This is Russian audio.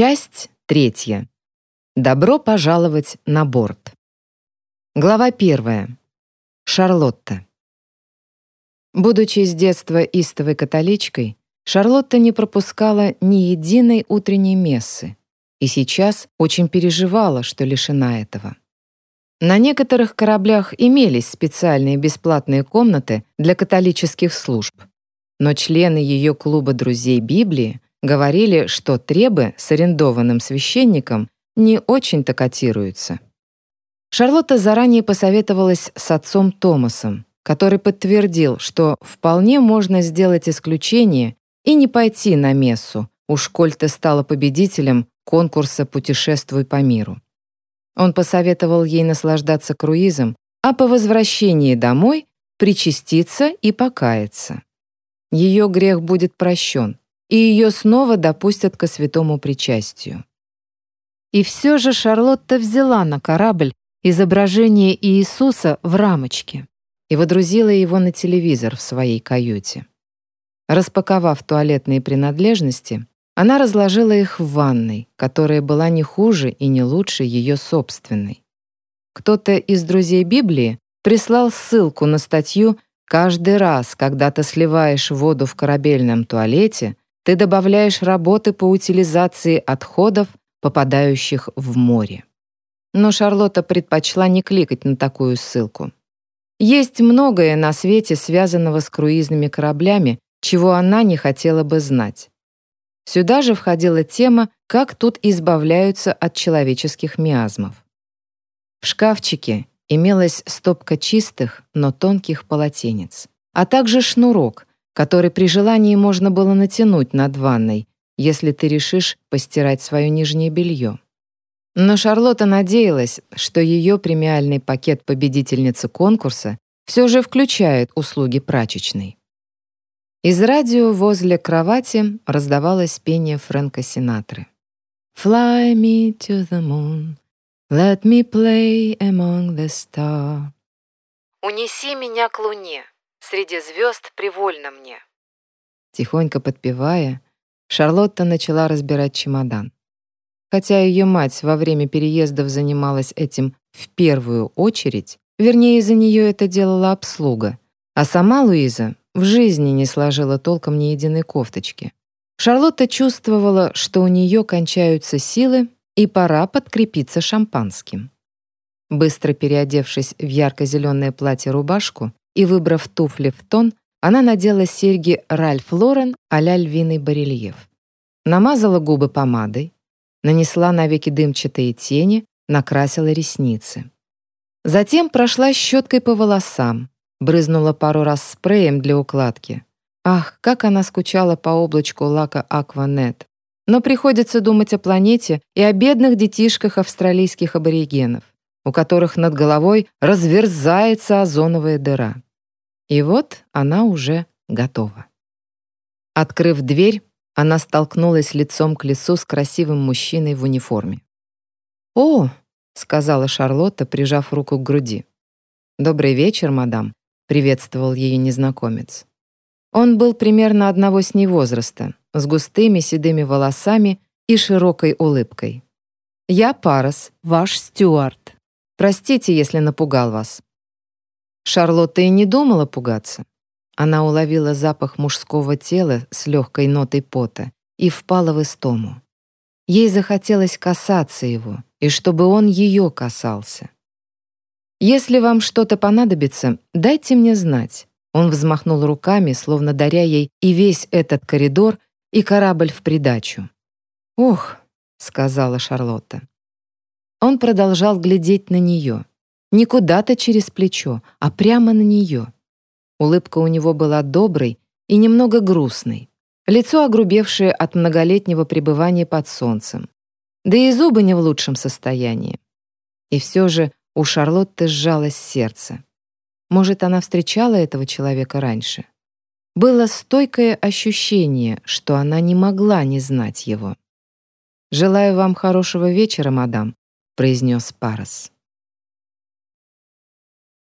Часть третья. Добро пожаловать на борт. Глава первая. Шарлотта. Будучи с детства истовой католичкой, Шарлотта не пропускала ни единой утренней мессы и сейчас очень переживала, что лишена этого. На некоторых кораблях имелись специальные бесплатные комнаты для католических служб, но члены ее клуба друзей Библии говорили, что требы с арендованным священником не очень-то котируются. Шарлотта заранее посоветовалась с отцом Томасом, который подтвердил, что вполне можно сделать исключение и не пойти на мессу, уж коль ты стала победителем конкурса «Путешествуй по миру». Он посоветовал ей наслаждаться круизом, а по возвращении домой причаститься и покаяться. Ее грех будет прощен, и ее снова допустят ко святому причастию. И все же Шарлотта взяла на корабль изображение Иисуса в рамочке и водрузила его на телевизор в своей каюте. Распаковав туалетные принадлежности, она разложила их в ванной, которая была не хуже и не лучше ее собственной. Кто-то из друзей Библии прислал ссылку на статью «Каждый раз, когда ты сливаешь воду в корабельном туалете, ты добавляешь работы по утилизации отходов, попадающих в море». Но Шарлотта предпочла не кликать на такую ссылку. Есть многое на свете, связанного с круизными кораблями, чего она не хотела бы знать. Сюда же входила тема, как тут избавляются от человеческих миазмов. В шкафчике имелась стопка чистых, но тонких полотенец, а также шнурок, который при желании можно было натянуть над ванной, если ты решишь постирать свое нижнее белье. Но Шарлотта надеялась, что ее премиальный пакет победительницы конкурса все же включает услуги прачечной. Из радио возле кровати раздавалось пение Фрэнка Синатры. «Fly me to the moon, let me play among the stars». «Унеси меня к луне, среди звезд привольно мне». Тихонько подпевая, Шарлотта начала разбирать чемодан. Хотя ее мать во время переездов занималась этим в первую очередь, вернее, за нее это делала обслуга, а сама Луиза в жизни не сложила толком ни единой кофточки. Шарлотта чувствовала, что у нее кончаются силы, и пора подкрепиться шампанским. Быстро переодевшись в ярко-зеленое платье-рубашку и выбрав туфли в тон, она надела серьги Ральф Лорен а-ля львиный барельеф. Намазала губы помадой, нанесла на веки дымчатые тени, накрасила ресницы. Затем прошла щеткой по волосам, Брызнула пару раз спреем для укладки. Ах, как она скучала по облачку лака Акванет. Но приходится думать о планете и о бедных детишках австралийских аборигенов, у которых над головой разверзается озоновая дыра. И вот она уже готова. Открыв дверь, она столкнулась лицом к лицу с красивым мужчиной в униформе. «О!» — сказала Шарлотта, прижав руку к груди. «Добрый вечер, мадам приветствовал ее незнакомец. Он был примерно одного с ней возраста, с густыми седыми волосами и широкой улыбкой. «Я Парас, ваш стюард. Простите, если напугал вас». Шарлотта и не думала пугаться. Она уловила запах мужского тела с легкой нотой пота и впала в истому. Ей захотелось касаться его, и чтобы он ее касался. «Если вам что-то понадобится, дайте мне знать». Он взмахнул руками, словно даря ей и весь этот коридор, и корабль в придачу. «Ох», — сказала Шарлотта. Он продолжал глядеть на нее. Не куда-то через плечо, а прямо на нее. Улыбка у него была доброй и немного грустной. Лицо огрубевшее от многолетнего пребывания под солнцем. Да и зубы не в лучшем состоянии. И все же у Шарлотты сжалось сердце. Может, она встречала этого человека раньше? Было стойкое ощущение, что она не могла не знать его. «Желаю вам хорошего вечера, мадам», — произнес Парас.